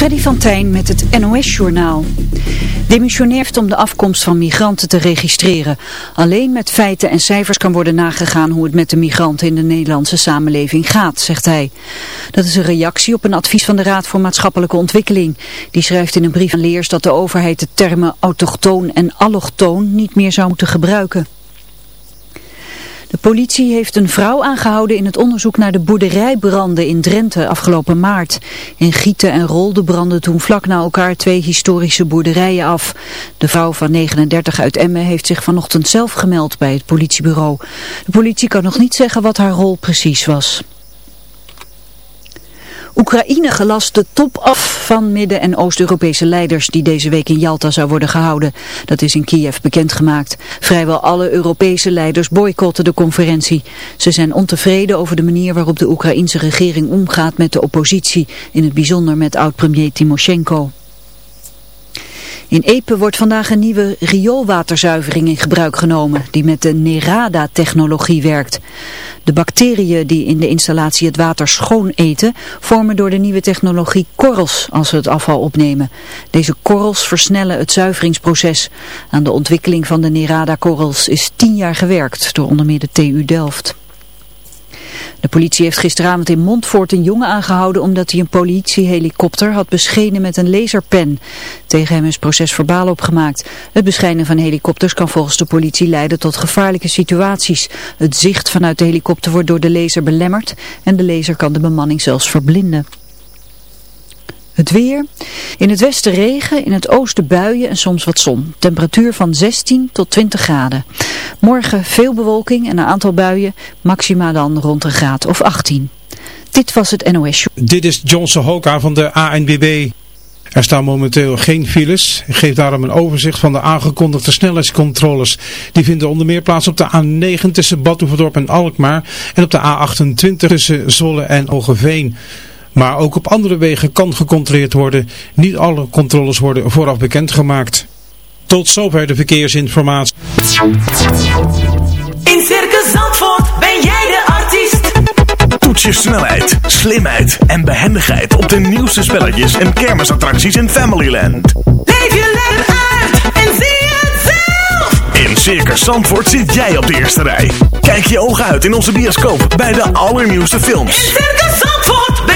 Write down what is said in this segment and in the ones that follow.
Freddy van Tijn met het NOS-journaal. Demissionair om de afkomst van migranten te registreren. Alleen met feiten en cijfers kan worden nagegaan hoe het met de migranten in de Nederlandse samenleving gaat, zegt hij. Dat is een reactie op een advies van de Raad voor Maatschappelijke Ontwikkeling. Die schrijft in een brief aan leers dat de overheid de termen autochtoon en allochtoon niet meer zou moeten gebruiken. De politie heeft een vrouw aangehouden in het onderzoek naar de boerderijbranden in Drenthe afgelopen maart. In Gieten en Rolde brandden toen vlak na elkaar twee historische boerderijen af. De vrouw van 39 uit Emmen heeft zich vanochtend zelf gemeld bij het politiebureau. De politie kan nog niet zeggen wat haar rol precies was. Oekraïne gelast de top af van Midden- en Oost-Europese leiders die deze week in Jalta zou worden gehouden. Dat is in Kiev bekendgemaakt. Vrijwel alle Europese leiders boycotten de conferentie. Ze zijn ontevreden over de manier waarop de Oekraïense regering omgaat met de oppositie, in het bijzonder met oud-premier Timoshenko. In Epe wordt vandaag een nieuwe rioolwaterzuivering in gebruik genomen, die met de Nerada-technologie werkt. De bacteriën die in de installatie het water schoon eten, vormen door de nieuwe technologie korrels als ze het afval opnemen. Deze korrels versnellen het zuiveringsproces. Aan de ontwikkeling van de Nerada-korrels is tien jaar gewerkt door onder meer de TU Delft. De politie heeft gisteravond in Montfort een jongen aangehouden omdat hij een politiehelikopter had beschenen met een laserpen. Tegen hem is proces verbaal opgemaakt. Het beschijnen van helikopters kan volgens de politie leiden tot gevaarlijke situaties. Het zicht vanuit de helikopter wordt door de laser belemmerd en de laser kan de bemanning zelfs verblinden. Het weer. In het westen regen, in het oosten buien en soms wat zon. Temperatuur van 16 tot 20 graden. Morgen veel bewolking en een aantal buien. Maxima dan rond een graad of 18. Dit was het NOS Show. Dit is Johnson Hoka van de ANBB. Er staan momenteel geen files. Ik geef daarom een overzicht van de aangekondigde snelheidscontroles. Die vinden onder meer plaats op de A9 tussen Badhoevedorp en Alkmaar. En op de A28 tussen Zolle en Hogeveen. Maar ook op andere wegen kan gecontroleerd worden. Niet alle controles worden vooraf bekendgemaakt. Tot zover de verkeersinformatie. In Circus Zandvoort ben jij de artiest. Toets je snelheid, slimheid en behendigheid op de nieuwste spelletjes en kermisattracties in Familyland. Leef je lekker uit en zie het zelf. In Circus Zandvoort zit jij op de eerste rij. Kijk je ogen uit in onze bioscoop bij de allernieuwste films. In Circus Zandvoort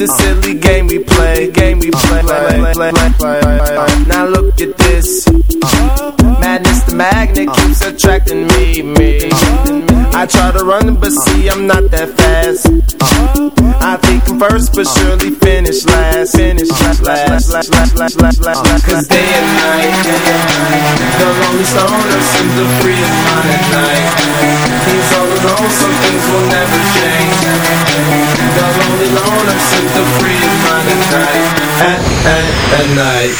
The silly game we play, game we play. now look at this. Madness the magnet keeps attracting me, me. I try to run, but see, I'm not that fast. I think I'm first, but surely finish last. Finish last, last, last, last, last, last, last, last. Cause day and night, the lonely stoner seems to free his mind at night. He's all alone, some things will never change. down lonely alone I'm the free of man een night At, night.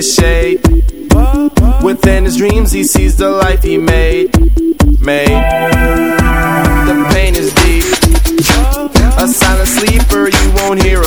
the shade. Within his dreams, he sees the life he made. Made. The pain is deep. A silent sleeper, you won't hear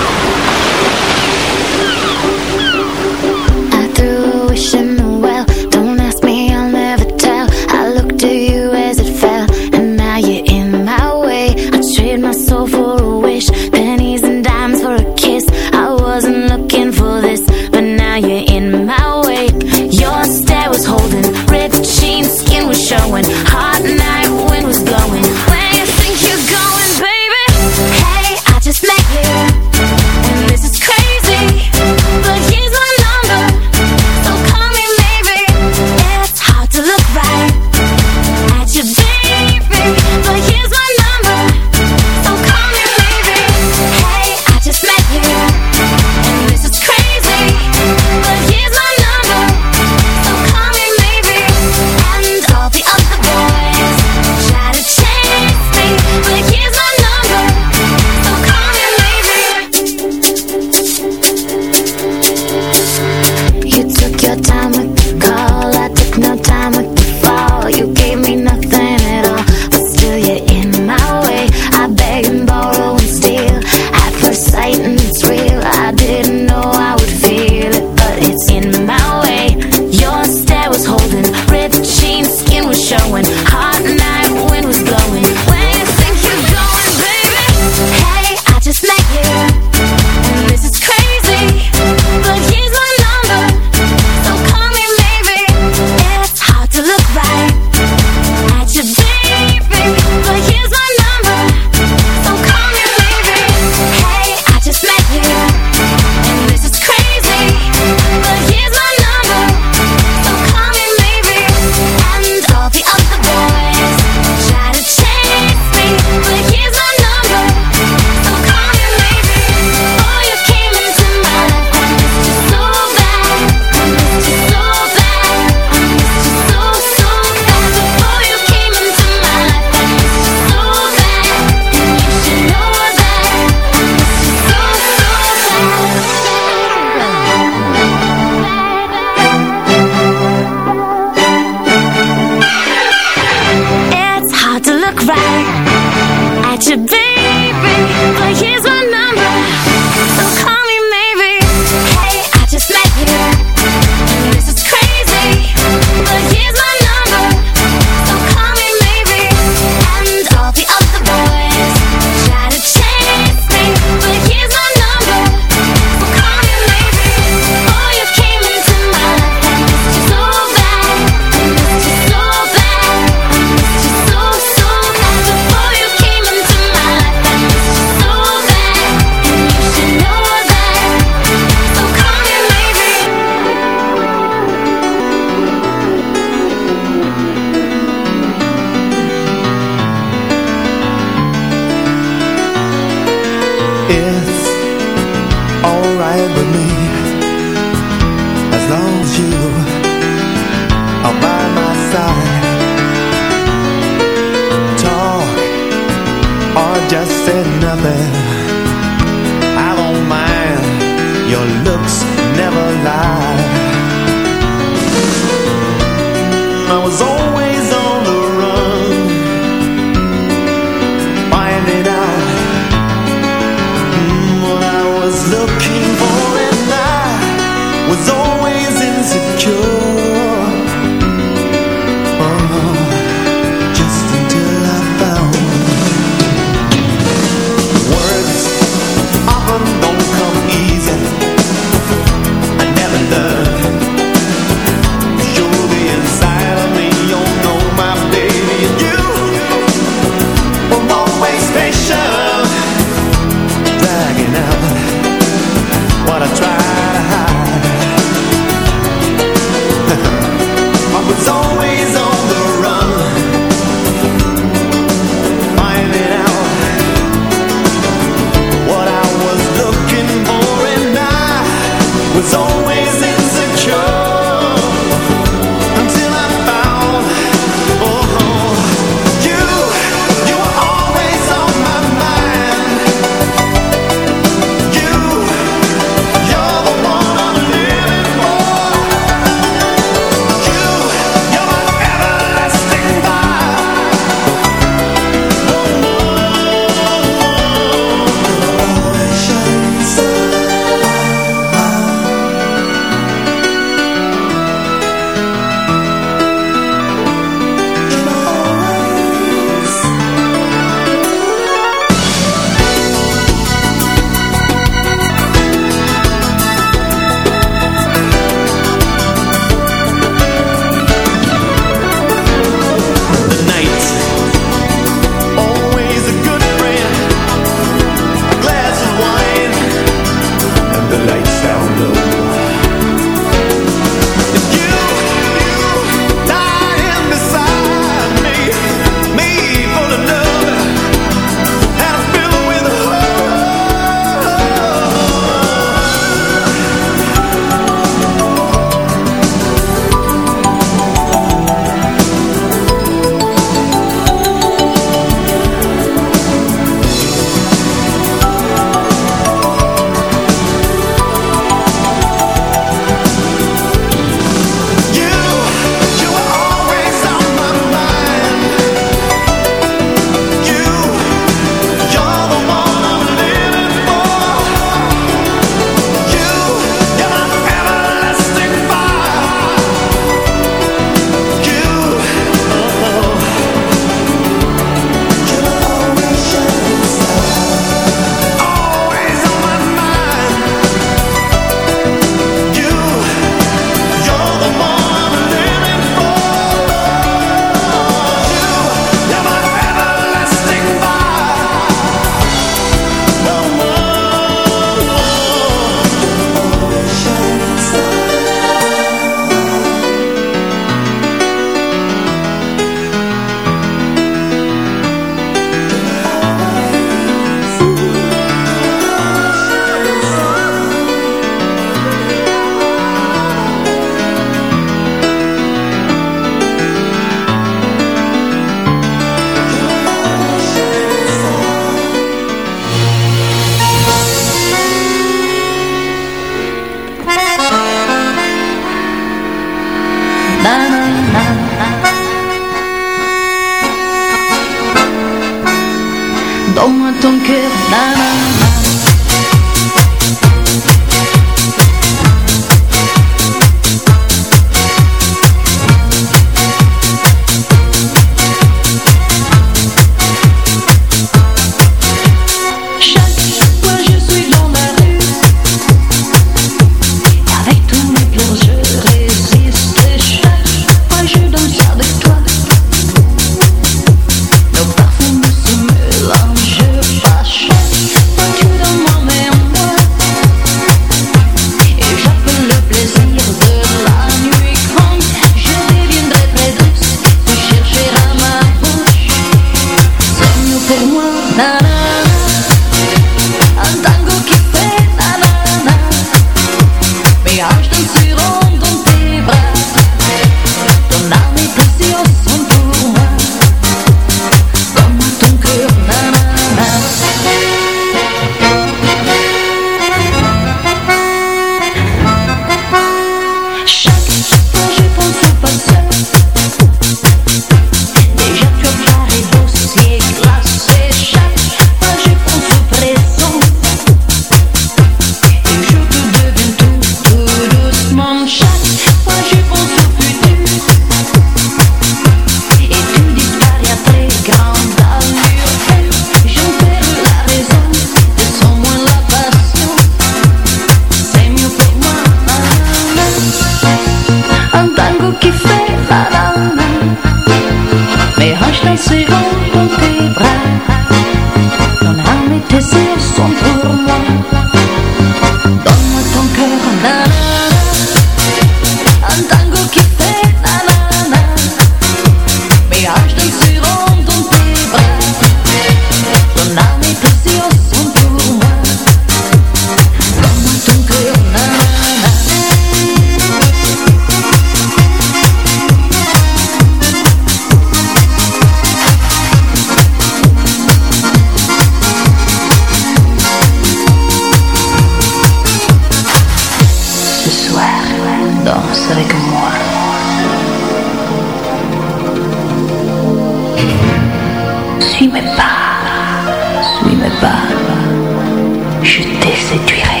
je te séduirai.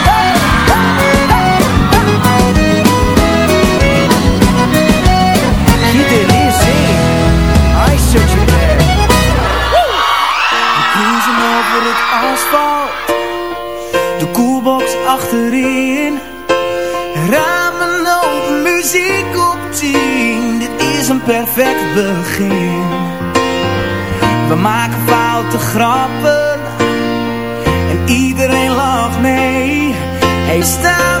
Begin. We maken foute grappen En iedereen lacht mee. Hey, staan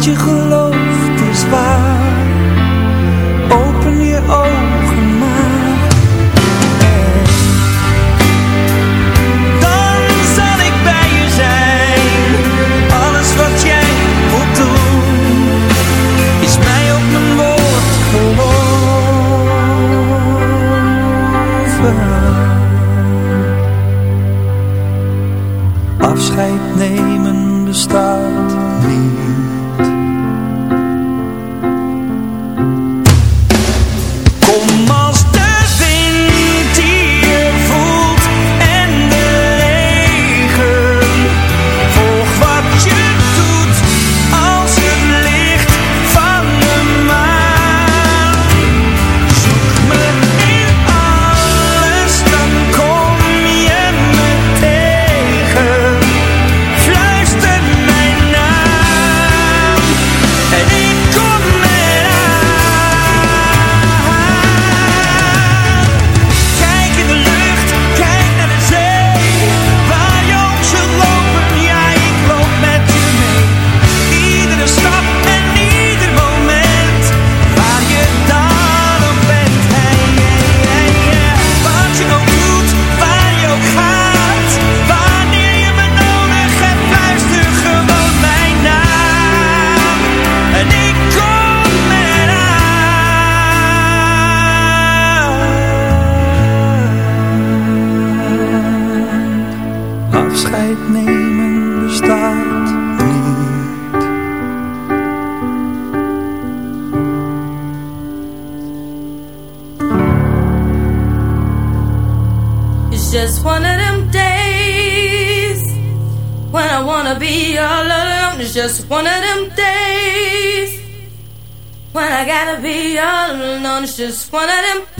چه خوب afscheid nemen bestaat niet. It's just one of them days when I wanna be all alone. It's just one of them days when I gotta be all alone. It's just one of them